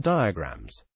Diagrams.